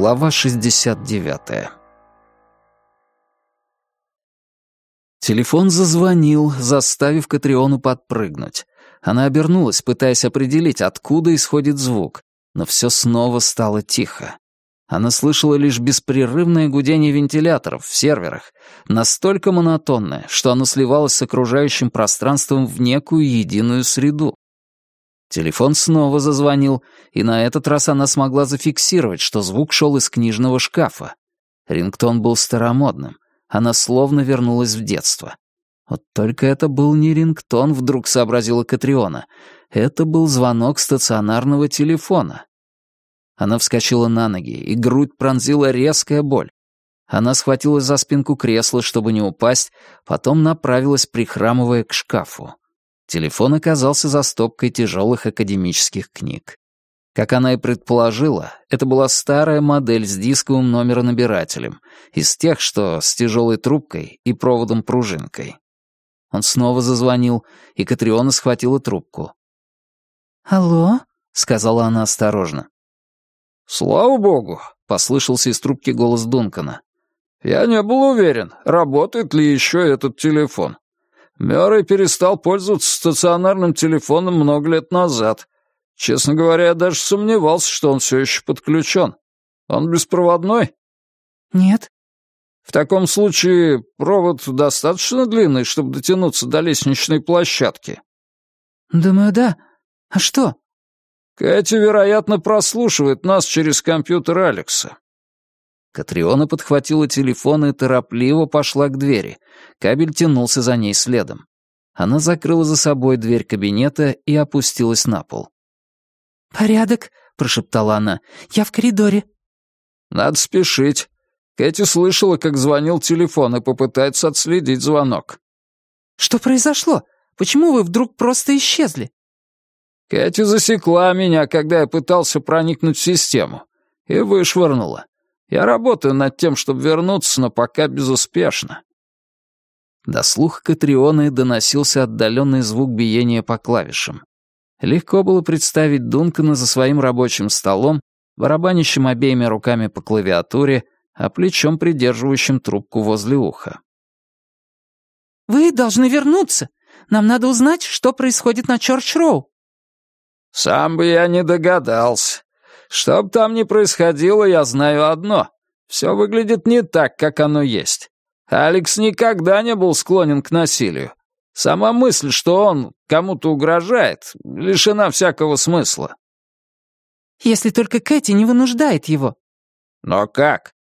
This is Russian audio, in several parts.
Глава 69 Телефон зазвонил, заставив Катриону подпрыгнуть. Она обернулась, пытаясь определить, откуда исходит звук, но все снова стало тихо. Она слышала лишь беспрерывное гудение вентиляторов в серверах, настолько монотонное, что оно сливалось с окружающим пространством в некую единую среду. Телефон снова зазвонил, и на этот раз она смогла зафиксировать, что звук шел из книжного шкафа. Рингтон был старомодным. Она словно вернулась в детство. Вот только это был не рингтон, вдруг сообразила Катриона. Это был звонок стационарного телефона. Она вскочила на ноги, и грудь пронзила резкая боль. Она схватилась за спинку кресла, чтобы не упасть, потом направилась, прихрамывая к шкафу. Телефон оказался за стопкой тяжелых академических книг. Как она и предположила, это была старая модель с дисковым номеронабирателем, из тех, что с тяжелой трубкой и проводом-пружинкой. Он снова зазвонил, и Катриона схватила трубку. «Алло?» — сказала она осторожно. «Слава богу!» — послышался из трубки голос Дункана. «Я не был уверен, работает ли еще этот телефон. Мёррей перестал пользоваться стационарным телефоном много лет назад. Честно говоря, я даже сомневался, что он все еще подключен. Он беспроводной? Нет. В таком случае провод достаточно длинный, чтобы дотянуться до лестничной площадки? Думаю, да. А что? Кэти, вероятно, прослушивает нас через компьютер Алекса. Катриона подхватила телефон и торопливо пошла к двери. Кабель тянулся за ней следом. Она закрыла за собой дверь кабинета и опустилась на пол. «Порядок», — прошептала она. «Я в коридоре». «Надо спешить. Кэти слышала, как звонил телефон и попытается отследить звонок». «Что произошло? Почему вы вдруг просто исчезли?» Кэти засекла меня, когда я пытался проникнуть в систему, и вышвырнула. Я работаю над тем, чтобы вернуться, но пока безуспешно». До слуха Катрионы доносился отдаленный звук биения по клавишам. Легко было представить Дункана за своим рабочим столом, барабанящим обеими руками по клавиатуре, а плечом придерживающим трубку возле уха. «Вы должны вернуться. Нам надо узнать, что происходит на Чорч-Роу». «Сам бы я не догадался. Что бы там ни происходило, я знаю одно. Все выглядит не так, как оно есть. Алекс никогда не был склонен к насилию. Сама мысль, что он кому-то угрожает, лишена всякого смысла. Если только Кэти не вынуждает его. Но как?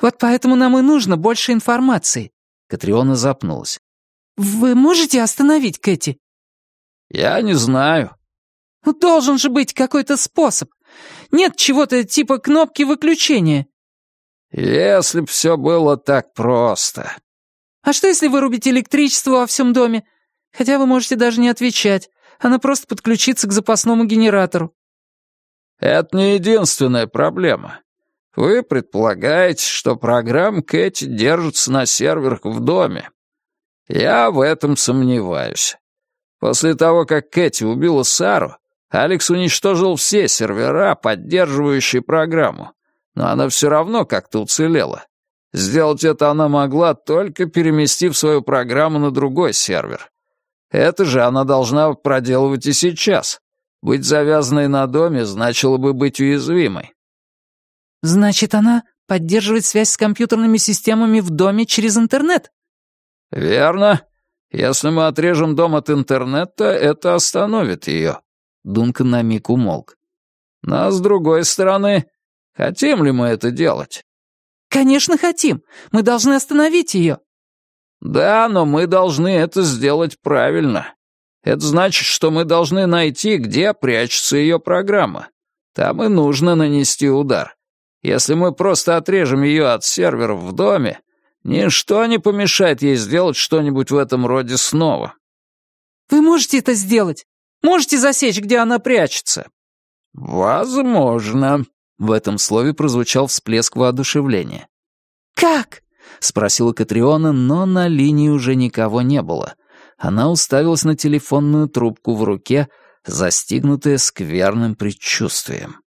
Вот поэтому нам и нужно больше информации. Катриона запнулась. Вы можете остановить Кэти? Я не знаю. Ну, должен же быть какой-то способ. Нет чего-то типа кнопки выключения». «Если б все было так просто». «А что, если вырубить электричество во всем доме? Хотя вы можете даже не отвечать. Она просто подключится к запасному генератору». «Это не единственная проблема. Вы предполагаете, что программа Кэти держится на серверах в доме. Я в этом сомневаюсь. После того, как Кэти убила Сару, Алекс уничтожил все сервера, поддерживающие программу, но она все равно как-то уцелела. Сделать это она могла, только переместив свою программу на другой сервер. Это же она должна проделывать и сейчас. Быть завязанной на доме значило бы быть уязвимой. Значит, она поддерживает связь с компьютерными системами в доме через интернет? Верно. Если мы отрежем дом от интернета, это остановит ее. Дункан на миг умолк. «Но с другой стороны, хотим ли мы это делать?» «Конечно хотим. Мы должны остановить ее». «Да, но мы должны это сделать правильно. Это значит, что мы должны найти, где прячется ее программа. Там и нужно нанести удар. Если мы просто отрежем ее от серверов в доме, ничто не помешает ей сделать что-нибудь в этом роде снова». «Вы можете это сделать?» Можете засечь, где она прячется?» «Возможно». В этом слове прозвучал всплеск воодушевления. «Как?» — спросила Катриона, но на линии уже никого не было. Она уставилась на телефонную трубку в руке, застигнутая скверным предчувствием.